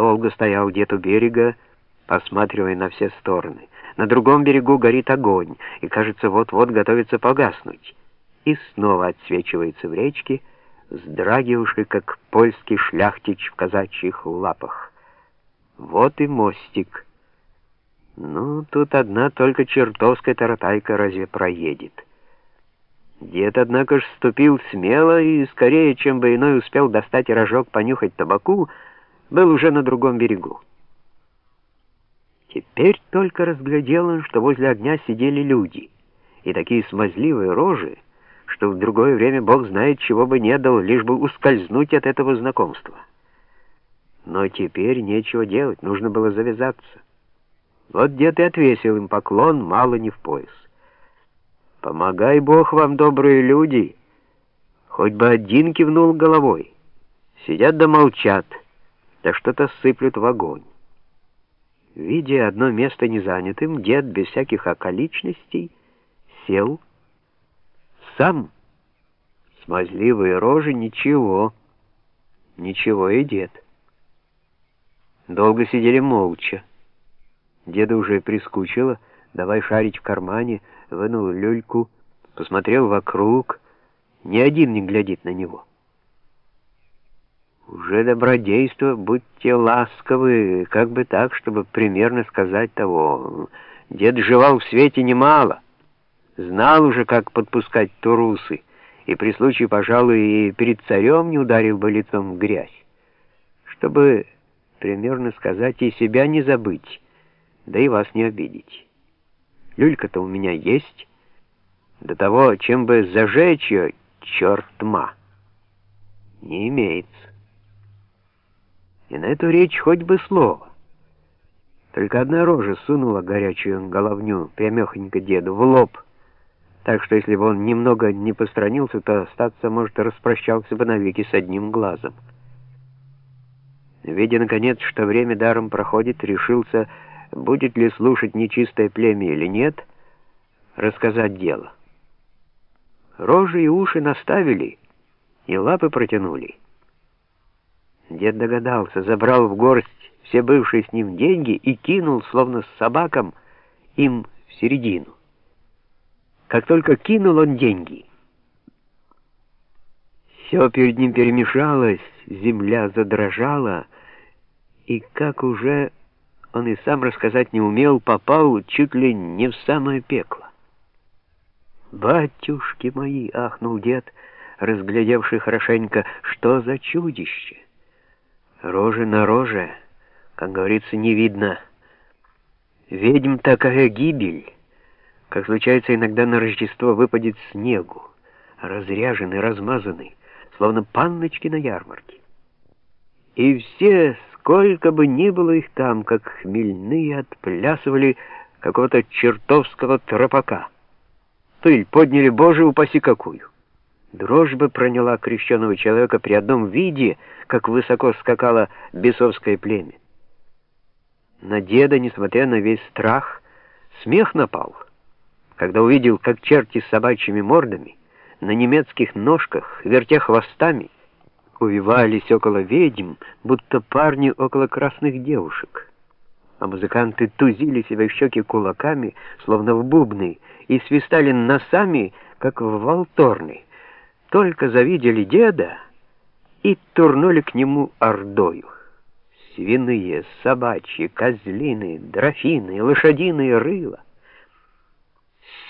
Долго стоял дед у берега, посматривая на все стороны. На другом берегу горит огонь, и, кажется, вот-вот готовится погаснуть. И снова отсвечивается в речке, сдрагивавший, как польский шляхтич в казачьих лапах. Вот и мостик. Ну, тут одна только чертовская таратайка разве проедет. Дед, однако ж, ступил смело и, скорее, чем бы иной успел достать рожок понюхать табаку, был уже на другом берегу. Теперь только разглядел он, что возле огня сидели люди, и такие смазливые рожи, что в другое время Бог знает, чего бы не дал, лишь бы ускользнуть от этого знакомства. Но теперь нечего делать, нужно было завязаться. Вот дед и отвесил им поклон, мало не в пояс. «Помогай Бог вам, добрые люди!» Хоть бы один кивнул головой. Сидят да молчат, да что-то сыплют в огонь. Видя одно место незанятым, дед без всяких околичностей сел сам. Смазливые рожи — ничего, ничего и дед. Долго сидели молча. Деда уже прискучило, давай шарить в кармане, вынул люльку, посмотрел вокруг, ни один не глядит на него. Уже добродейство, будьте ласковы, как бы так, чтобы примерно сказать того. Дед жевал в свете немало, знал уже, как подпускать турусы, и при случае, пожалуй, и перед царем не ударил бы лицом в грязь. Чтобы примерно сказать и себя не забыть, да и вас не обидеть. Люлька-то у меня есть. До того, чем бы зажечь ее, черт тьма, не имеется. И на эту речь хоть бы слово. Только одна рожа сунула горячую головню прямехонько деду в лоб, так что если бы он немного не постранился, то остаться, может, распрощался бы навеки с одним глазом. Видя, наконец, что время даром проходит, решился будет ли слушать нечистое племя или нет, рассказать дело. Рожи и уши наставили, и лапы протянули. Дед догадался, забрал в горсть все бывшие с ним деньги и кинул, словно с собаком, им в середину. Как только кинул он деньги, все перед ним перемешалось, земля задрожала, и как уже он и сам рассказать не умел, попал чуть ли не в самое пекло. «Батюшки мои!» — ахнул дед, разглядевший хорошенько, «что за чудище!» Рожи на роже, как говорится, не видно. Ведьм такая гибель, как случается иногда на Рождество выпадет снегу, разряженный, размазанный, словно панночки на ярмарке. И все Сколько бы ни было их там, как хмельные отплясывали какого-то чертовского тропака. Пыль подняли, боже, упаси какую. Дрожь бы проняла крещенного человека при одном виде, как высоко скакало бесовское племя. На деда, несмотря на весь страх, смех напал, когда увидел, как черти с собачьими мордами на немецких ножках, вертя хвостами, увивались около ведьм, будто парни около красных девушек. А музыканты тузили себя в щеки кулаками, словно в бубны, и свистали носами, как в волторны. Только завидели деда и турнули к нему ордою. Свиные, собачьи, козлиные, дрофины, лошадиные рыла.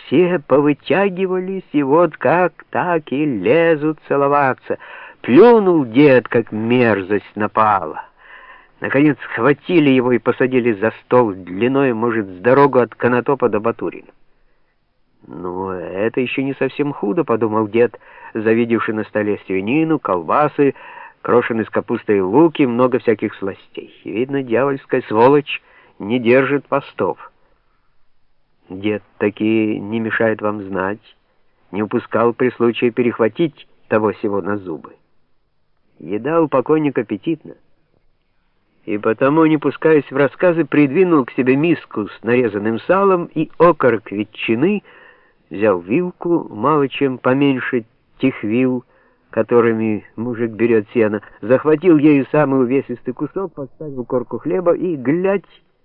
Все повытягивались, и вот как так и лезут целоваться — Плюнул дед, как мерзость напала. Наконец схватили его и посадили за стол длиной, может, с дорогу от Конотопа до Батурина. «Ну, это еще не совсем худо», — подумал дед, завидевший на столе свинину, колбасы, крошеный с капустой луки, много всяких сластей. Видно, дьявольская сволочь не держит постов. Дед такие не мешает вам знать, не упускал при случае перехватить того сего на зубы. Еда у покойника аппетитна. И потому, не пускаясь в рассказы, придвинул к себе миску с нарезанным салом и окорок ветчины, взял вилку, мало чем поменьше тихвил, которыми мужик берет сено, захватил ею самый увесистый кусок, поставил корку хлеба и, глядь,